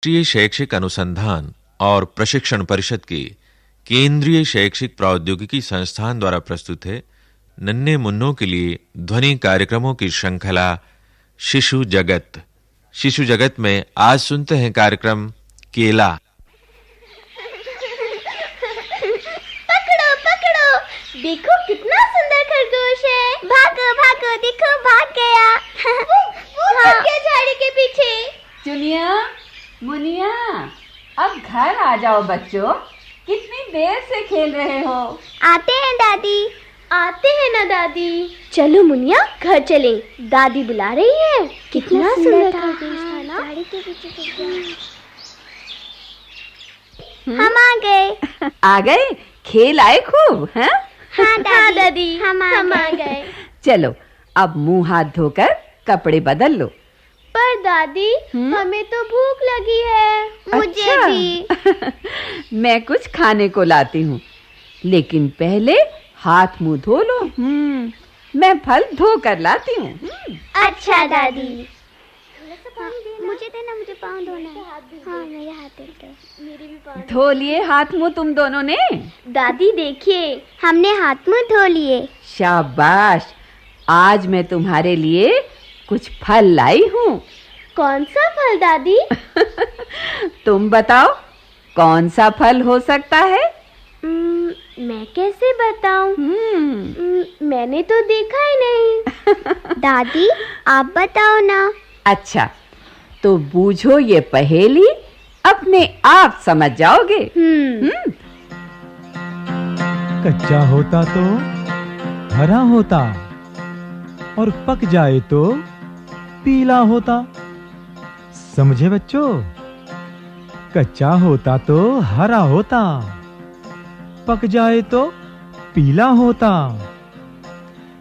राष्ट्रीय शैक्षिक अनुसंधान और प्रशिक्षण परिषद के केंद्रीय शैक्षिक प्रौद्योगिकी संस्थान द्वारा प्रस्तुत है। नन्हे मुन्नों के लिए ध्वनि कार्यक्रमों की श्रृंखला शिशु जगत। शिशु जगत में आज सुनते हैं कार्यक्रम केला। पकड़ो पकड़ो। देखो कितना सुंदर खरगोश है। भागो भागो देखो भाग गया। वो वो हाँ। झाड़ी के पीछे। चुनिया। मुनिया अब घर आ जाओ बच्चों। कितनी देर से खेल रहे हो? आते हैं दादी। आते हैं ना दादी। चलो मुनिया घर चलें। दादी बुला रही है। कितना सुंदर था। ना? के पीछे हम आ गए। आ गए? खेल आए खूब हैं? हाँ दादी, दादी। हम आ गए। चलो अब मुँह हाथ धोकर कपड़े बदल लो। दादी हम्म? हमें तो भूख लगी है। मुझे अच्छा। भी। मैं कुछ खाने को लाती हूँ लेकिन पहले हाथ मुँह धो लो। हम्म। मैं फल धो कर लाती हूँ। हम्म, अच्छा दादी। मुझे देना मुझे पाँव धोना है। हाँ मेरे हाथ मेरे भी पाँव धो लिए हाथ मुँह तुम दोनों ने? दादी देखिए हमने हाथ मुँह धो लिए। शाबाश। आज मैं तुम्हारे लिए कुछ फल लाई हूँ। कौन सा फल दादी? तुम बताओ कौन सा फल हो सकता है? मैं कैसे बताऊँ? हम्म। मैंने तो देखा ही नहीं। दादी आप बताओ ना। अच्छा तो बूझो ये पहेली अपने आप समझ जाओगे। हम्म। हम्म। कच्चा होता तो हरा होता और पक जाए तो पीला होता। समझे बच्चों? कच्चा होता तो हरा होता पक जाए तो पीला होता।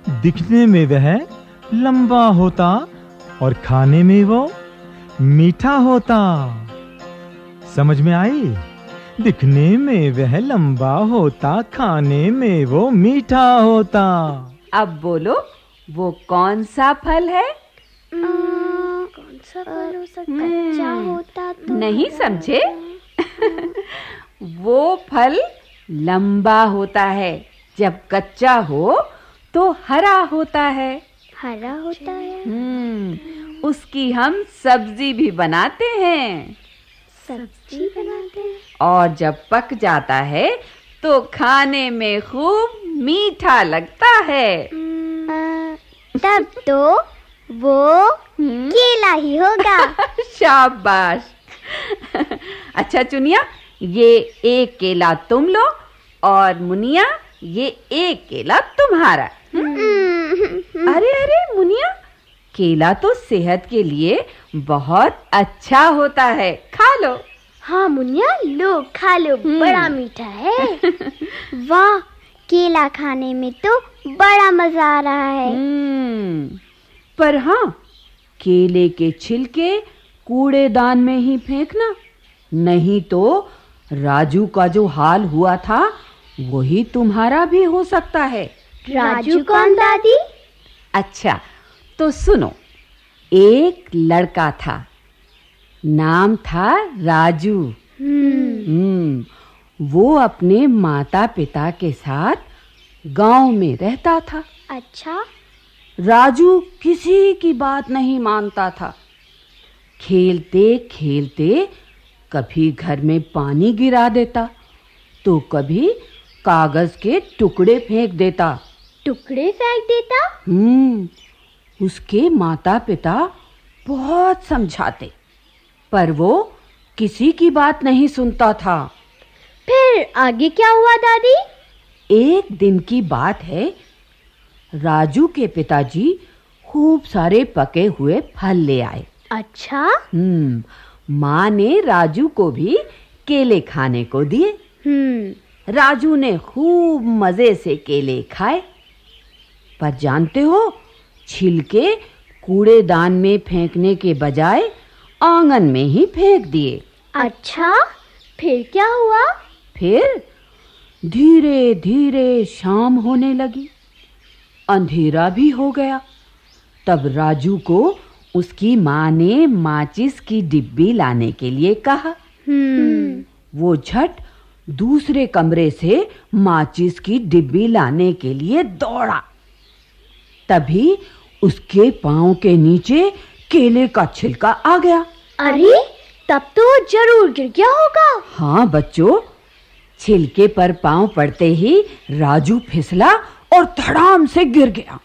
दिखने में वह लंबा होता और खाने में वो मीठा होता। समझ में आई? दिखने में वह लंबा होता खाने में वो मीठा होता। अब बोलो वो कौन सा फल है? कौन हो कच्चा हम्म, होता तो नहीं समझे? वो फल लंबा होता है जब कच्चा हो तो हरा होता है। हरा होता है। हम्म उसकी हम सब्ज़ी भी बनाते हैं। सब्ज़ी बनाते हैं। और जब पक जाता है तो खाने में खूब मीठा लगता है। तब तो वो केला ही होगा। शाबाश। अच्छा चुनिया ये एक केला तुम लो और मुनिया ये एक केला तुम्हारा। हम्म, अरे अरे मुनिया केला तो सेहत के लिए बहुत अच्छा होता है। खा लो। हाँ मुनिया लो खा लो हम्म। बड़ा मीठा है। वाह केला खाने में तो बड़ा मज़ा आ रहा है। हम्म, पर हाँ केले के छिलके कूड़ेदान में ही फेंकना। नहीं तो राजू का जो हाल हुआ था वही तुम्हारा भी हो सकता है। राजू कौन दादी? अच्छा तो सुनो एक लड़का था नाम था राजू। हम्म। हम्म वो अपने माता पिता के साथ गाँव में रहता था। अच्छा। राजू किसी की बात नहीं मानता था। खेलते खेलते कभी घर में पानी गिरा देता तो कभी कागज़ के टुकड़े फेंक देता। टुकड़े फेंक देता? हम्म उसके माता पिता बहुत समझाते पर वो किसी की बात नहीं सुनता था। फिर आगे क्या हुआ दादी? एक दिन की बात है राजू के पिताजी खूब सारे पके हुए फल ले आए। अच्छा? हम्म माँ ने राजू को भी केले खाने को दिए। हम्म। राजू ने खूब मज़े से केले खाए। पर जानते हो छिलके कूड़ेदान में फेंकने के बजाय आँगन में ही फेंक दिए। अच्छा? फिर क्या हुआ? फिर धीरे धीरे शाम होने लगी। अंधेरा भी हो गया। तब राजू को उसकी माँ ने माचिस की डिब्बी लाने के लिए कहा। हम्म। वो झट दूसरे कमरे से माचिस की डिब्बी लाने के लिए दौड़ा। तभी उसके पाँव के नीचे केले का छिलका आ गया। अरे तब तो ज़रूर गिर गया होगा। हाँ बच्चों छिलके पर पाँव पड़ते ही राजू फिसला और धड़ाम से गिर गया।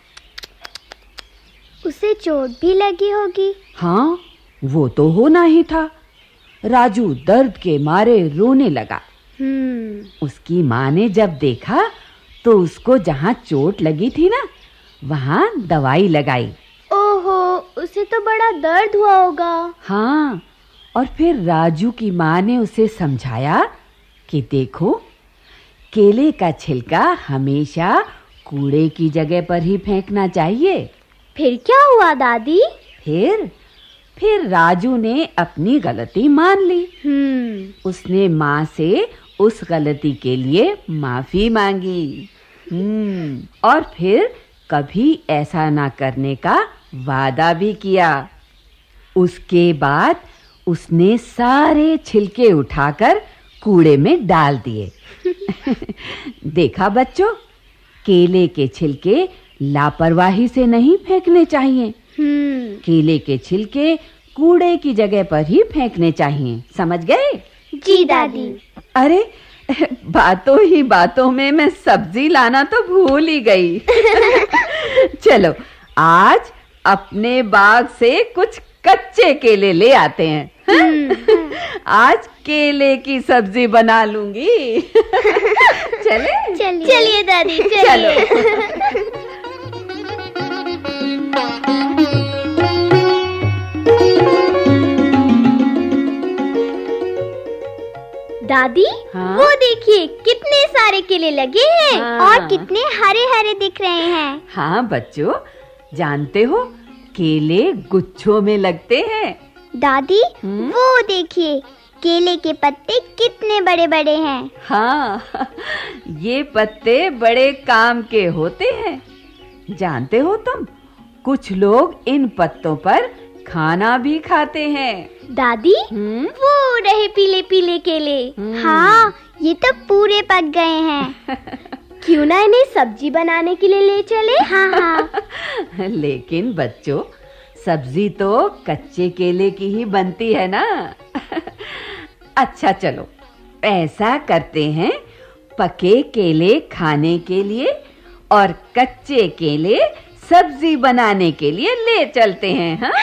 उसे चोट भी लगी होगी। हाँ वो तो होना ही था। राजू दर्द के मारे रोने लगा। हम्म। उसकी माँ ने जब देखा तो उसको जहाँ चोट लगी थी ना वहाँ दवाई लगाई। ओहो उसे तो बड़ा दर्द हुआ होगा। हाँ और फिर राजू की माँ ने उसे समझाया कि देखो केले का छिलका हमेशा कूड़े की जगह पर ही फेंकना चाहिए। फिर क्या हुआ दादी? फिर फिर राजू ने अपनी गलती मान ली। हम्म। उसने माँ से उस गलती के लिए माफ़ी मांगी। हम्म। और फिर कभी ऐसा ना करने का वादा भी किया। उसके बाद उसने सारे छिलके उठाकर कूड़े में डाल दिए। देखा बच्चों? केले के छिलके लापरवाही से नहीं फेंकने चाहिए। हम्म। केले के छिलके कूड़े की जगह पर ही फेंकने चाहिए। समझ गए? जी दादी। अरे बातों ही बातों में मैं सब्ज़ी लाना तो भूल ही गई। चलो आज अपने बाग से कुछ कच्चे केले ले आते हैं। हाँ? आज केले की सब्ज़ी बना लूँगी। चले? चलिए। चलिए दादी चलो। चलिए दादी हाँ? वो देखिए कितने सारे केले लगे हैं हाँ। और कितने हरे हरे दिख रहे हैं। हाँ बच्चों जानते हो केले गुच्छों में लगते हैं। दादी हम्म? वो देखिए केले के पत्ते कितने बड़े बड़े हैं। हाँ ये पत्ते बड़े काम के होते हैं। जानते हो तुम कुछ लोग इन पत्तों पर खाना भी खाते हैं। दादी हम्म? वो रहे पीले पीले केले। हम्म। हाँ ये तो पूरे पक गए हैं। क्यों ना इन्हें सब्ज़ी बनाने के लिए ले चले? हाँ हाँ। लेकिन बच्चों सब्ज़ी तो कच्चे केले की ही बनती है ना? अच्छा चलो। ऐसा करते हैं पके केले खाने के लिए और कच्चे केले सब्ज़ी बनाने के लिए ले चलते हैं हाँ?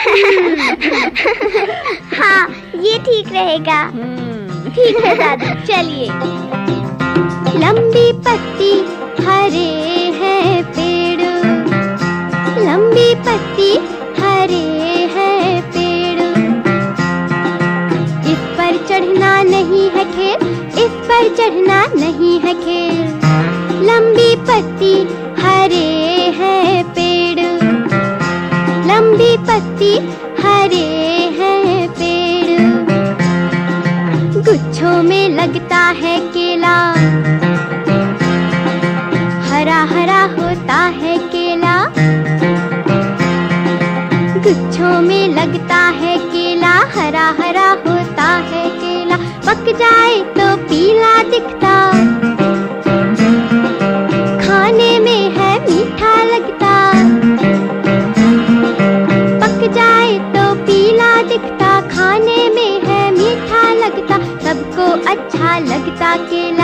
हाँ ये ठीक रहेगा। हम्म, ठीक है दादी चलिए। लंबी पत्ती हरे हैं पेड़। लंबी पत्ती हरे हैं पेड़। इस पर चढ़ना नहीं है खेल, इस पर चढ़ना नहीं है खेल। लंबी पत्ती हरे हैं पेड़। लंबी पत्ती हरे हैं पेड़। गुच्छों में लगता है केला। गुच्छों में लगता है केला, हरा हरा होता है केला। पक जाए तो पीला दिखता। खाने में है मीठा लगता। पक जाए तो पीला दिखता। खाने में है मीठा लगता। सबको अच्छा लगता केला।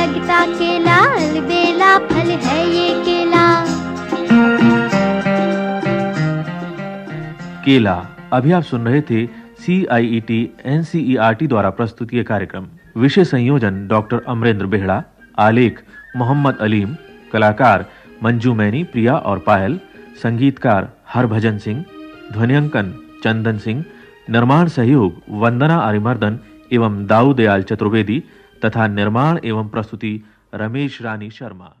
लगता केला अलबेला फल है ये केला। केला, अभी आप सुन रहे थे C I E T N C E R T द्वारा प्रस्तुत ये कार्यक्रम। विषय संयोजन डॉक्टर अमरेंद्र बेहड़ा, आलेख मोहम्मद अलीम, कलाकार मंजू मैनी, प्रिया और पायल, संगीतकार हरभजन सिंह, ध्वनियांकन चंदन सिंह, निर्माण सहयोग वंदना अरिमर्दन एवं दाऊ दयाल चतुर्वेदी तथा निर्माण एवं प्रस्तुति रमेश रानी शर्मा।